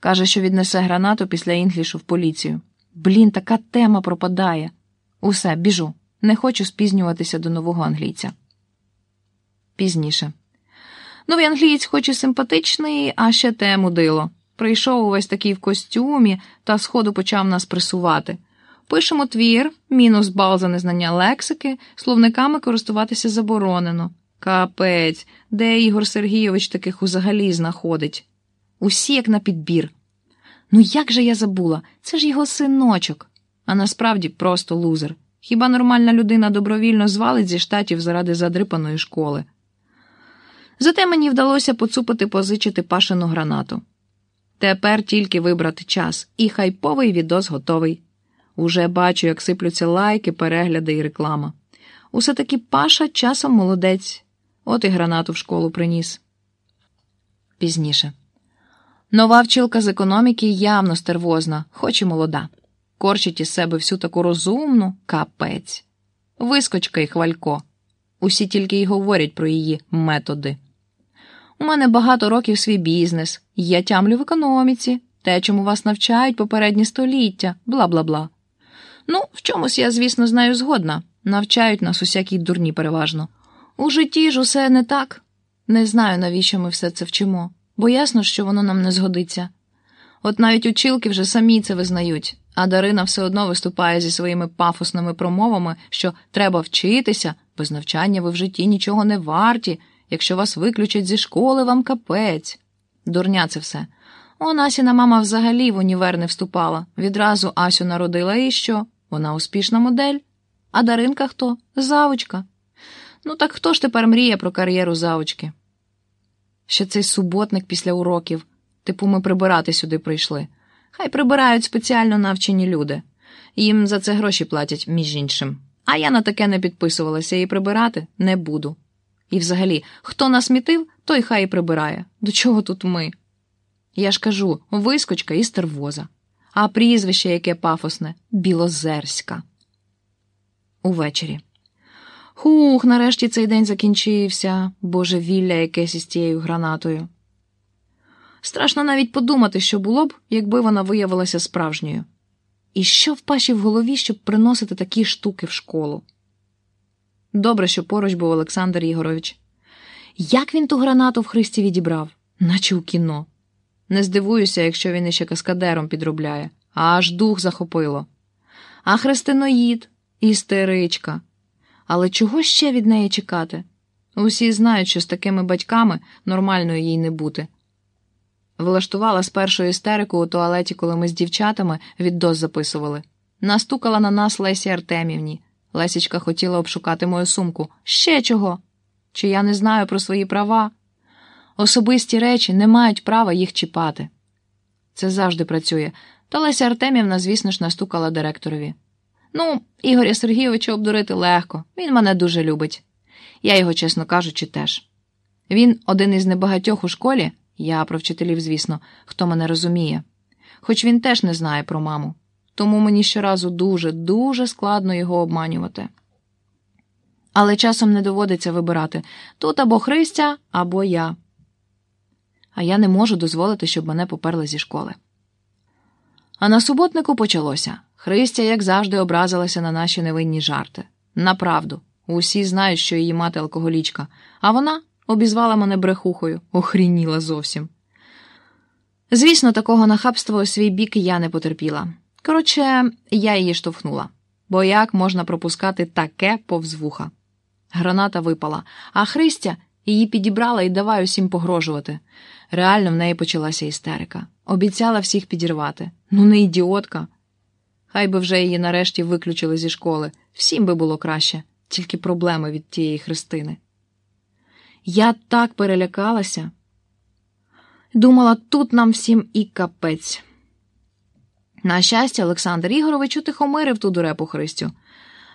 Каже, що віднесе гранату після інглішу в поліцію. Блін, така тема пропадає. Усе, біжу. Не хочу спізнюватися до нового англійця. Пізніше. Новий англієць, хоч і симпатичний, а ще те мудило. Прийшов увесь такий в костюмі та сходу почав нас пресувати. Пишемо твір, мінус бал за незнання лексики, словниками користуватися заборонено. Капець, де Ігор Сергійович таких взагалі знаходить? Усі як на підбір. Ну як же я забула? Це ж його синочок, а насправді просто лузер. Хіба нормальна людина добровільно звалить зі штатів заради задрипаної школи? Зате мені вдалося поцупити позичити пашину гранату. Тепер тільки вибрати час, і хайповий відос готовий. Уже бачу, як сиплються лайки, перегляди і реклама. Усе таки паша часом молодець, от і гранату в школу приніс. Пізніше. Нова вчилка з економіки явно стервозна, хоч і молода. Корчить із себе всю таку розумну капець. Вискочка й хвалько. Усі тільки й говорять про її методи. У мене багато років свій бізнес, я тямлю в економіці, те, чому вас навчають попередні століття, бла бла бла. Ну, в чомусь я, звісно, знаю згодна. Навчають нас усякій дурні переважно. У житті ж усе не так. Не знаю, навіщо ми все це вчимо, бо ясно, що воно нам не згодиться. От навіть училки вже самі це визнають, а Дарина все одно виступає зі своїми пафосними промовами, що треба вчитися, без навчання ви в житті нічого не варті. Якщо вас виключать зі школи, вам капець. Дурня це все. О, Насіна мама взагалі в універ не вступала. Відразу Асю народила і що? Вона успішна модель. А Даринка хто? Завучка. Ну так хто ж тепер мріє про кар'єру завучки? Ще цей суботник після уроків. Типу, ми прибирати сюди прийшли. Хай прибирають спеціально навчені люди. Їм за це гроші платять, між іншим. А я на таке не підписувалася і прибирати не буду. І взагалі, хто насмітив, той хай і прибирає. До чого тут ми? Я ж кажу, вискочка і стервоза. А прізвище, яке пафосне Білозерська. Увечері. Хух, нарешті цей день закінчився, боже вілля якесь із тією гранатою. Страшно навіть подумати, що було б, якби вона виявилася справжньою. І що в паші в голові, щоб приносити такі штуки в школу? Добре, що поруч був Олександр Ігорович. Як він ту гранату в Христі відібрав, наче у кіно. Не здивуюся, якщо він іще каскадером підробляє, аж дух захопило. А хрестиноїд, істеричка. Але чого ще від неї чекати? Усі знають, що з такими батьками нормальною їй не бути. Влаштувала спершу істерику у туалеті, коли ми з дівчатами віддос записували. Настукала на нас Лесі Артемівні. Лесічка хотіла обшукати мою сумку. Ще чого? Чи я не знаю про свої права? Особисті речі не мають права їх чіпати. Це завжди працює. Та Леся Артемівна, звісно ж, настукала директорові. Ну, Ігоря Сергійовича обдурити легко, він мене дуже любить. Я його, чесно кажучи, теж. Він один із небагатьох у школі, я про вчителів, звісно, хто мене розуміє, хоч він теж не знає про маму, тому мені щоразу дуже, дуже складно його обманювати. Але часом не доводиться вибирати тут або Христя, або я. А я не можу дозволити, щоб мене поперли зі школи. А на суботнику почалося. Христя, як завжди, образилася на наші невинні жарти. Направду, усі знають, що її мати алкоголічка, а вона обізвала мене брехухою, охрініла зовсім. Звісно, такого нахабства у свій бік я не потерпіла. Коротше, я її штовхнула, бо як можна пропускати таке повз вуха? Граната випала, а Христя її підібрала і давай усім погрожувати. Реально в неї почалася істерика. Обіцяла всіх підірвати. Ну, не ідіотка. Хай би вже її нарешті виключили зі школи. Всім би було краще, тільки проблеми від тієї Христини. Я так перелякалася. Думала, тут нам всім і капець. На щастя, Олександр Ігорович утихомирив ту дурепу Христю,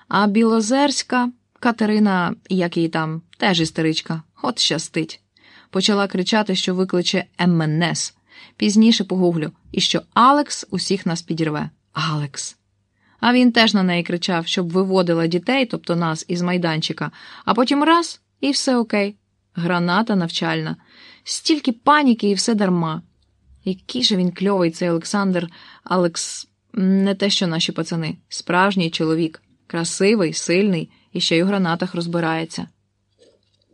а Білозерська Катерина, як її там, теж істеричка, от щастить. Почала кричати, що викличе МНС. Пізніше погуглю, і що Алекс усіх нас підірве. Алекс. А він теж на неї кричав, щоб виводила дітей, тобто нас, із майданчика, а потім раз і все окей. Граната навчальна. Стільки паніки і все дарма. Який же він кльовий, цей Олександр Алекс. Не те, що наші пацани. Справжній чоловік, красивий, сильний і ще й у гранатах розбирається.